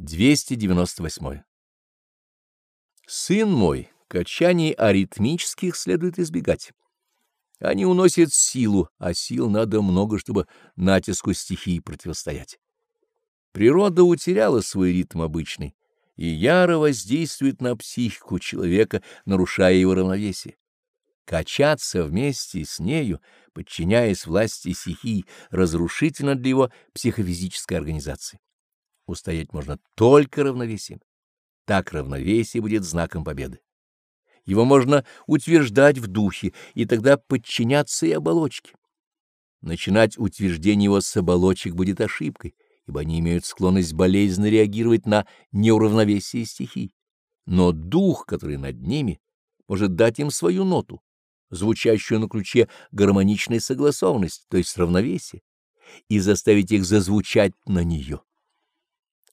298. Сын мой, качаний аритмических следует избегать. Они уносят силу, а сил надо много, чтобы натиску стихий противостоять. Природа утеряла свой ритм обычный и яро воздействует на психику человека, нарушая его равновесие. Качаться вместе с нею, подчиняясь власти стихий, разрушительно для его психофизической организации. Устоять можно только равновесием. Так равновесие будет знаком победы. Его можно утверждать в духе, и тогда подчиняться и оболочке. Начинать утверждение его с оболочек будет ошибкой, ибо они имеют склонность болезненно реагировать на неуравновесие стихий. Но дух, который над ними, может дать им свою ноту, звучащую на ключе гармоничной согласованности, то есть равновесия, и заставить их зазвучать на нее.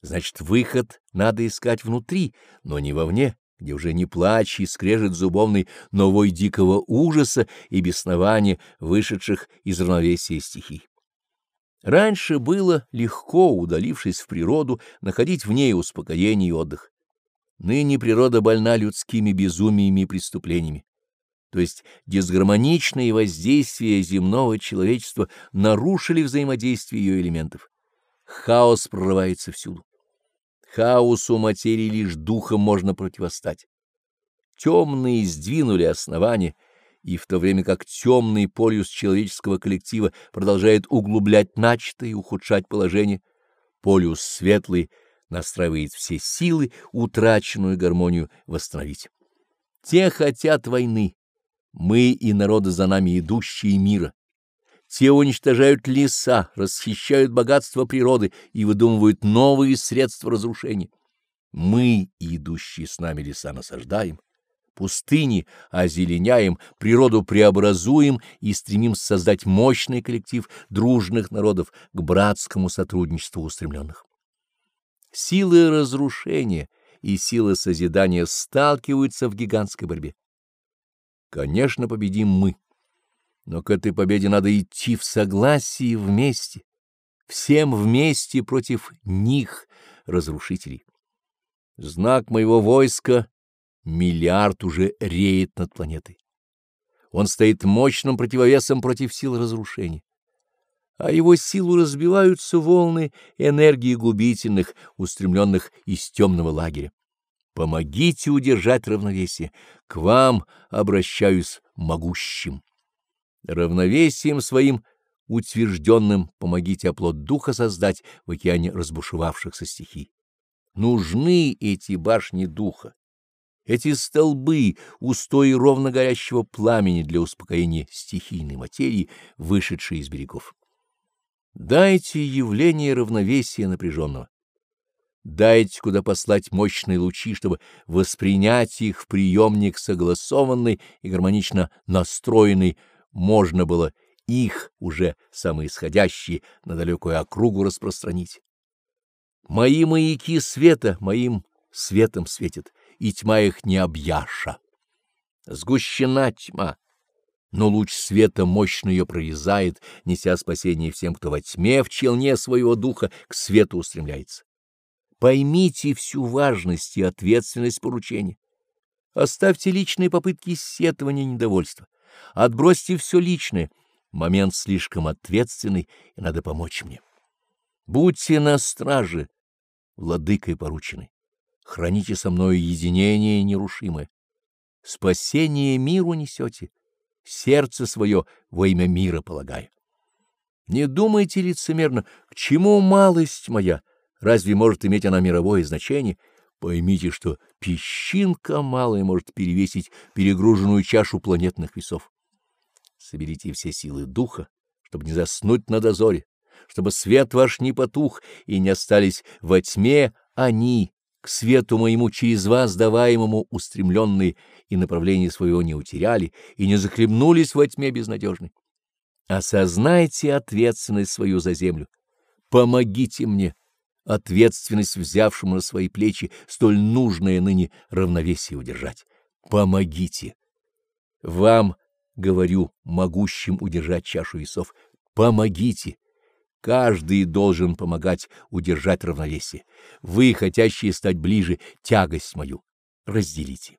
Значит, выход надо искать внутри, но не вовне, где уже не плач и скрежет зубовный, но вой дикого ужаса и беснования, вышедших из равновесия стихий. Раньше было легко, удалившись в природу, находить в ней успокоение и отдых. Ныне природа больна людскими безумиями и преступлениями. То есть дисгармоничные воздействия земного человечества нарушили взаимодействие ее элементов. Хаос прорывается всюду. Хаосу материи лишь духом можно противостать. Темные сдвинули основания, и в то время как темный полюс человеческого коллектива продолжает углублять начатое и ухудшать положение, полюс светлый настраивает все силы утраченную гармонию восстановить. Те хотят войны, мы и народы за нами идущие мира. Те уничтожают леса, расхищают богатство природы и выдумывают новые средства разрушения. Мы, идущие с нами леса, насаждаем, пустыни озеленяем, природу преобразуем и стремимся создать мощный коллектив дружных народов к братскому сотрудничеству устремленных. Силы разрушения и силы созидания сталкиваются в гигантской борьбе. Конечно, победим мы. Но к этой победе надо идти в согласии вместе, всем вместе против них, разрушителей. Знак моего войска — миллиард уже реет над планетой. Он стоит мощным противовесом против сил разрушения. А его силу разбиваются волны энергии губительных, устремленных из темного лагеря. Помогите удержать равновесие. К вам обращаюсь могущим. Равновесием своим утвержденным помогите оплот духа создать в океане разбушевавшихся стихий. Нужны эти башни духа, эти столбы, устои ровно горящего пламени для успокоения стихийной материи, вышедшей из берегов. Дайте явление равновесия напряженного. Дайте куда послать мощные лучи, чтобы воспринять их в приемник согласованный и гармонично настроенный можно было их, уже самоисходящие, на далекую округу распространить. Мои маяки света моим светом светят, и тьма их не объяша. Сгущена тьма, но луч света мощно ее прорезает, неся спасение всем, кто во тьме в челне своего духа к свету устремляется. Поймите всю важность и ответственность поручения. Оставьте личные попытки сетования недовольства. Отбросьте все личное. Момент слишком ответственный, и надо помочь мне. Будьте на страже, владыкой порученный. Храните со мною единение нерушимое. Спасение миру несете, сердце свое во имя мира полагая. Не думайте лицемерно, к чему малость моя, разве может иметь она мировое значение — Поймите, что песчинка малая может перевесить перегруженную чашу планетных весов. Соберите все силы духа, чтобы не заснуть на дозоре, чтобы свет ваш не потух и не остались во тьме они, к свету моему через вас даваемому устремленные и направление своего не утеряли и не захлебнулись во тьме безнадежной. Осознайте ответственность свою за землю. Помогите мне ответственность взявшему на свои плечи столь нужное ныне равновесие удержать. Помогите. Вам, говорю, могущим удержать чашу весов, помогите. Каждый должен помогать удержать равновесие. Вы, хотящие стать ближе, тягость мою разделите.